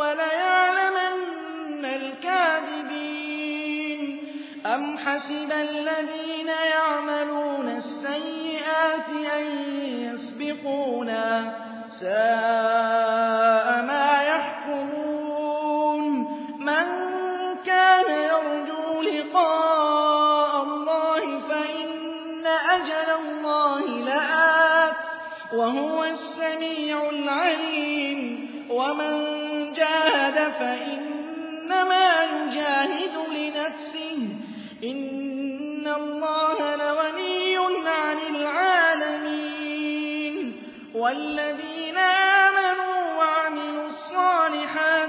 وليعلمن الكاذبين. أم حسب الذين يعملون السيئات أن يسبقونا ساء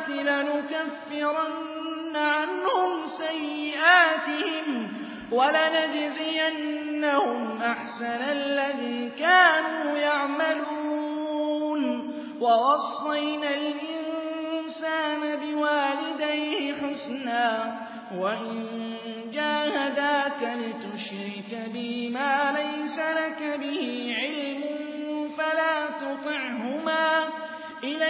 لنكفرن عنهم سيئاتهم ولنجزينهم أحسن الذي كانوا يعملون. ووصينا الإنسان بوالديه حسنا وإن جاهداك لتشرك بي ما ليس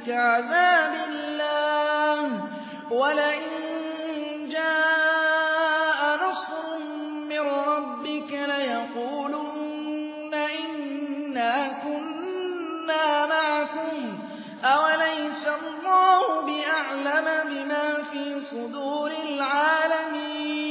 الناس كعذاب الله. ولئن جاء نصر من ربك ليقولن إنا كنا معكم. أوليس الله بأعلم بما في صدور العالمين؟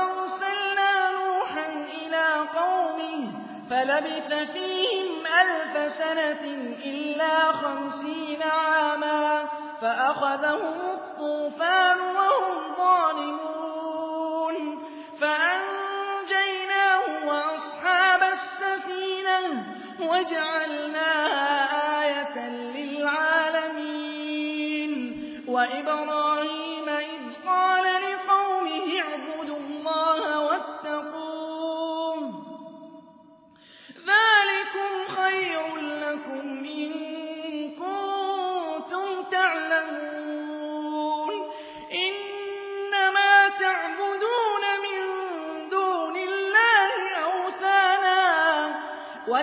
فلبث فيهم ألف سنة إلا خمسين عاما فأخذهم الطوفان وهم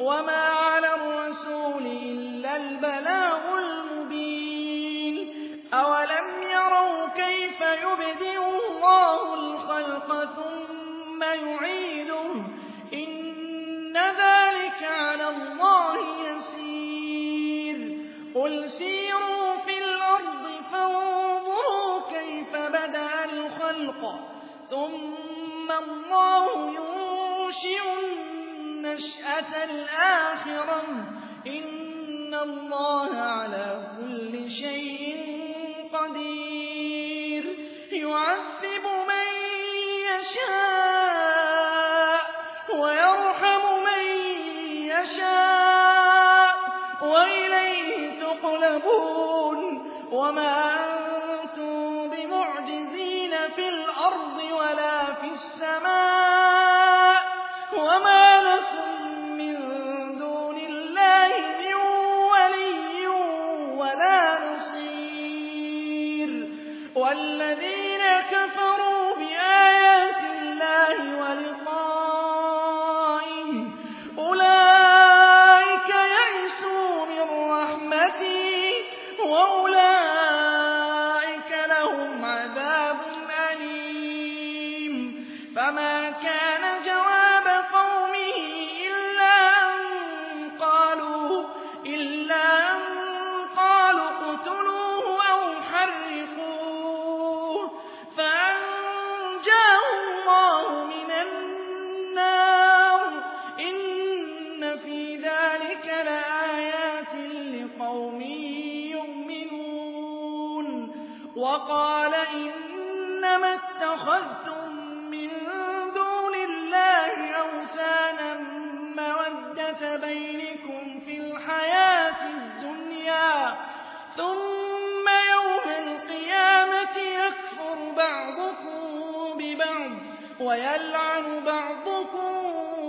وما النشأة الآخرة. إن الله على كل شيء قدير. يعذب من يشاء ويرحم من يشاء. وإليه تقلبون. وما أنتم بمعجزين في الأرض ولا في السماء. ويلعن بعضكم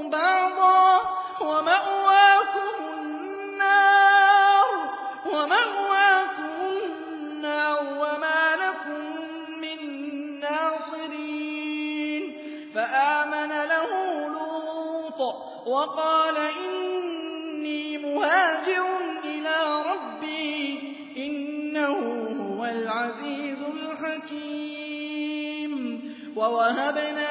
بعضا ومأواكم النار ومأواكم النار وما لكم من ناصرين. فآمن له لوط وقال إني مهاجر إلى ربي إنه هو العزيز الحكيم. ووهبنا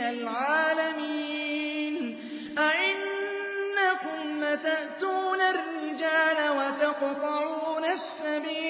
العالمين. أئنكم لتأتون الرجال وتقطعون السبيل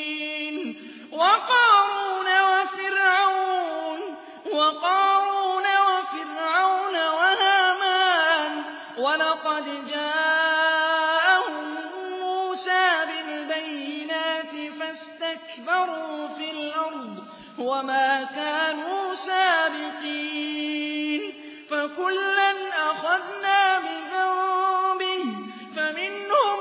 وَمَا كَانُوا سَابِقِينَ. فَكُلًّا أَخَذْنَا بِذَنبِهِ فَمِنْهُم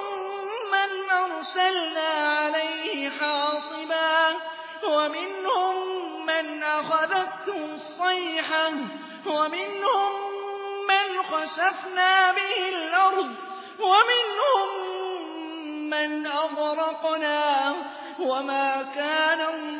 مَّنْ أَرْسَلْنَا عَلَيْهِ حَاصِبًا وَمِنْهُم مَّنْ أَخَذَتْهُ الصَّيْحَةُ وَمِنْهُم مَّنْ خَسَفْنَا بِهِ الْأَرْضَ وَمِنْهُم مَّنْ أَغْرَقْنَا. وَمَا كَانَ اللَّهُ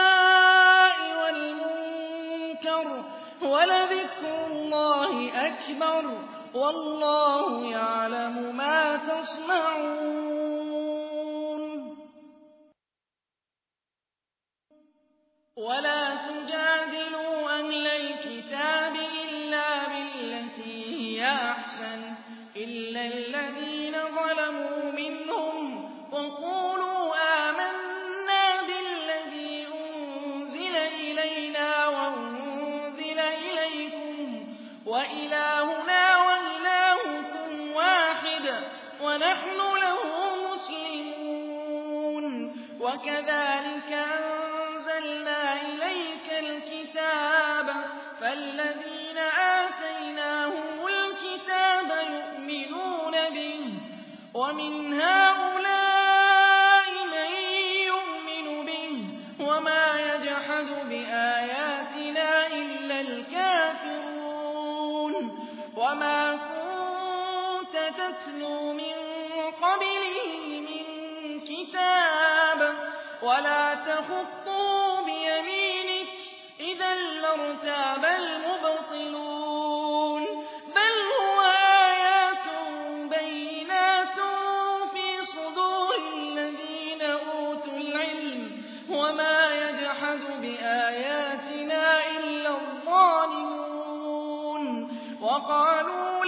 أَكْبَرُ ۗ وَاللَّهُ يَعْلَمُ مَا تَصْنَعُونَ. وَلَا تُجَادِلُوا وَمِنْ هَٰؤُلَاءِ مَن يُؤْمِنُ بِهِ ۚ وَمَا يَجْحَدُ بِآيَاتِنَا إِلَّا الْكَافِرُونَ وَمَا كُنتَ يَجْحَدُ بِآيَاتِنَا إِلَّا الظَّالِمُونَ. وَقَالُوا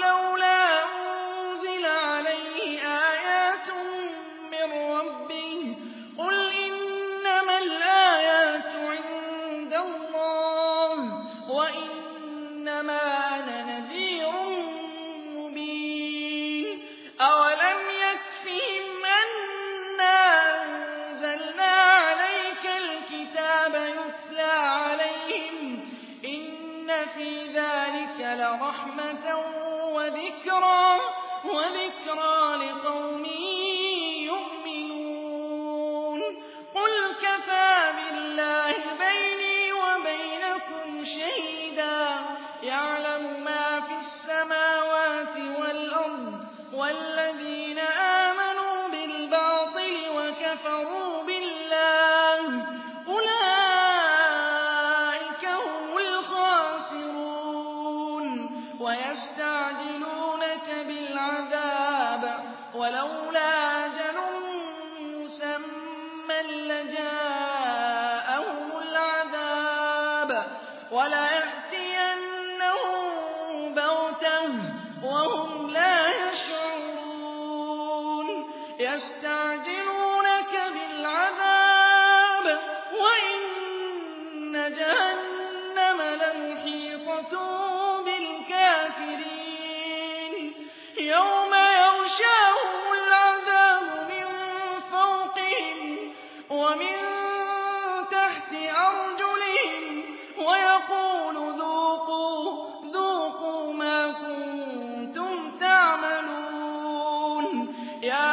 وذكرى الكتاب وليأتين يا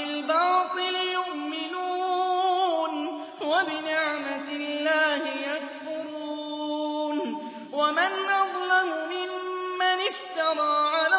أَظْلَمُ مِمَّنِ افْتَرَىٰ عَلَى